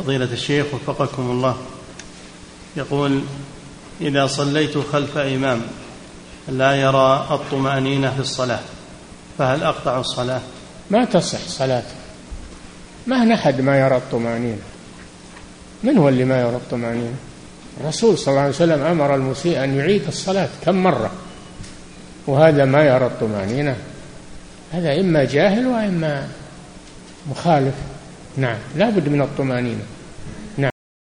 فضيلة الشيخ وفقكم الله. يقول إذا صليت خلف إمام لا يرى الطمأنينة في الصلاة فهل أقطع الصلاة؟ ما تصح صلاته. ما أحد ما يرى الطمأنينة. من هو اللي ما يرى الطمأنينة؟ الرسول صلى الله عليه وسلم أمر المسيء أن يعيد الصلاة كم مرة وهذا ما يرى الطمأنينة. هذا إما جاهل وإما مخالف. نعم. لا بد من الطمأنينة.